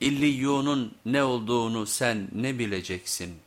İlliyunun ne olduğunu sen ne bileceksin?''